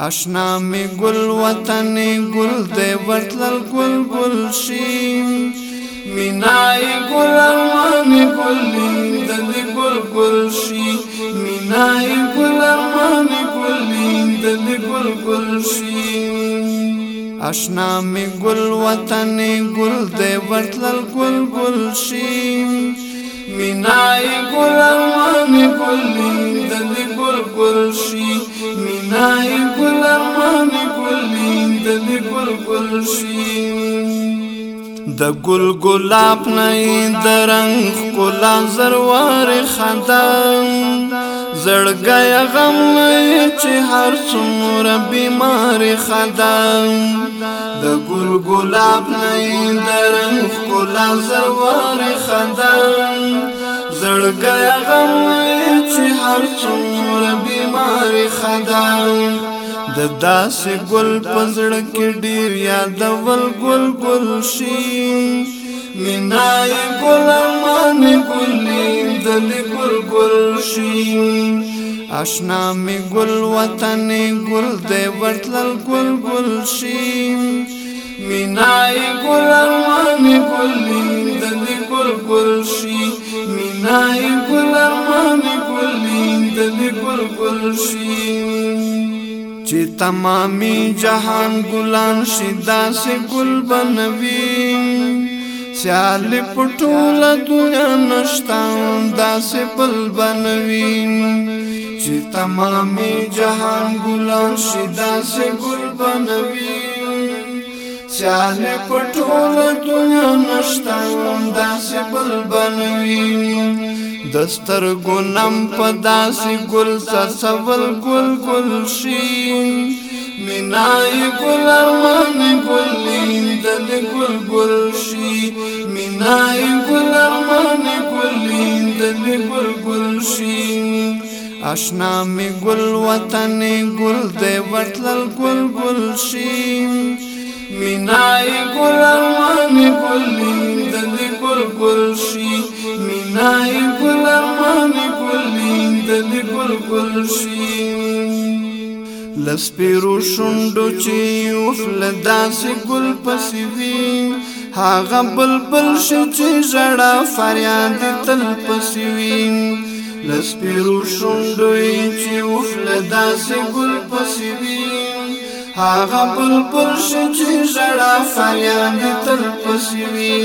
اشنا می گل وطن گل دے ورتل گل گل شی مینای گل ارمان گل دل گل گل شی مینای گل ارمان گل دل گل گل شی اشنا می گل وطن گل دے ورتل گل گل شی مینای گل ارمان د ګل ګلاب نه د رنگ کولا زروار خندان زړګي غم چې هر څومره بیمار خندان د ګل ګلاب نه د رنگ کولا زروار خندان زړګي غم چې هر څومره بیمار خندان د داسې ګل پزړه کې ډیر یاد ول ګل ګل شي مینای ګل مان ګلې دل ګل ګل شي آشنا می ګل وطن ګل دې ورتل ګل ګل شي مینای ګل مان ګلې دل ګل ګل شي مینای ګل مان ګلې دل ګل ګل شي چې تمامي جهان ګلان شي داسې ګل بنوي سیال پټول دنیا نشتان داسې بل بنوي چې تمامي جهان ګلان شي داسې ګل بنوي سیال پټول دنیا نشتان داسې بل بنوي دستر ګلم په داسې ګل سول ګل ګل شي مینای ګل ارمان ګل لیندل ګل ګل شي مینای ګل ارمان ګل لیندل ګل ګل شي اشنا می ګل وطن ګل دې وټل ګل ګل شي مینای ګل ګلالي ګل ګل شي لسپیرو شوندو چې وفل داسې ګل پسې وي هاغه بلبل شي چې ژړا فریاد تل پسې وي لسپیرو شوندو چې وفل داسې ګل پسې وي هاغه بلبل شي چې ژړا فریاد تل پسې وي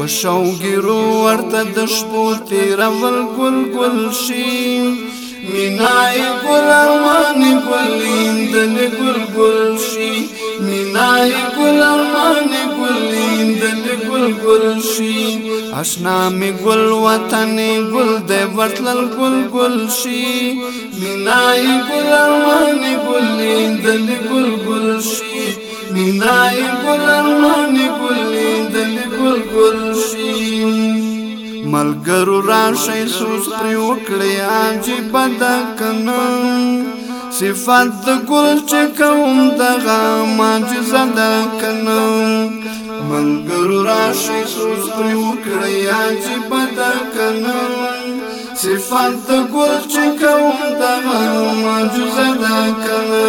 په شوګرو ورته د شپو تیرول ګل ګل شي مینای ګل ارمان ګل لیندل ګل ګل شي مینای ګل ارمان ګل لیندل ګل ګل شي آشنا می ګل وطن ګل دې ورتل ګل ګل شي مینای ګل ارمان ګل لیندل ګل ګل شي مینای ګل ارمان ګل ملګرو راشي سوس پر وکړي اجي بد کنه صفات د ګل چې کوم دغه ماجز د کنه ملګرو راشي سوس پر وکړي اجي بد کنه صفات د ګل چې کوم دغه ماجز د کنه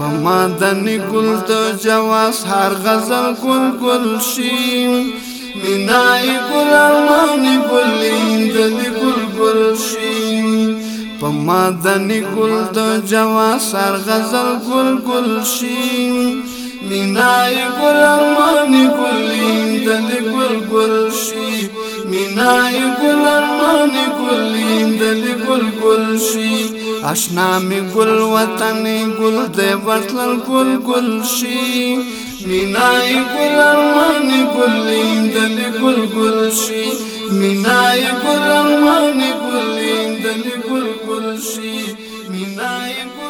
په مدني ګل د جواز هر غزل ګل ګل شي مینای ګل مدنی گل د جوا سر غزل گل گل شي مینای گل ارمانی گل د گل گل شي مینای گل ارمانی گل د گل گل شي آشنا می گل وطن گل د ورتل گل گل شي مینای گل ارمانی گل د گل گل شي مینای گل ارمانی شي مینای ګو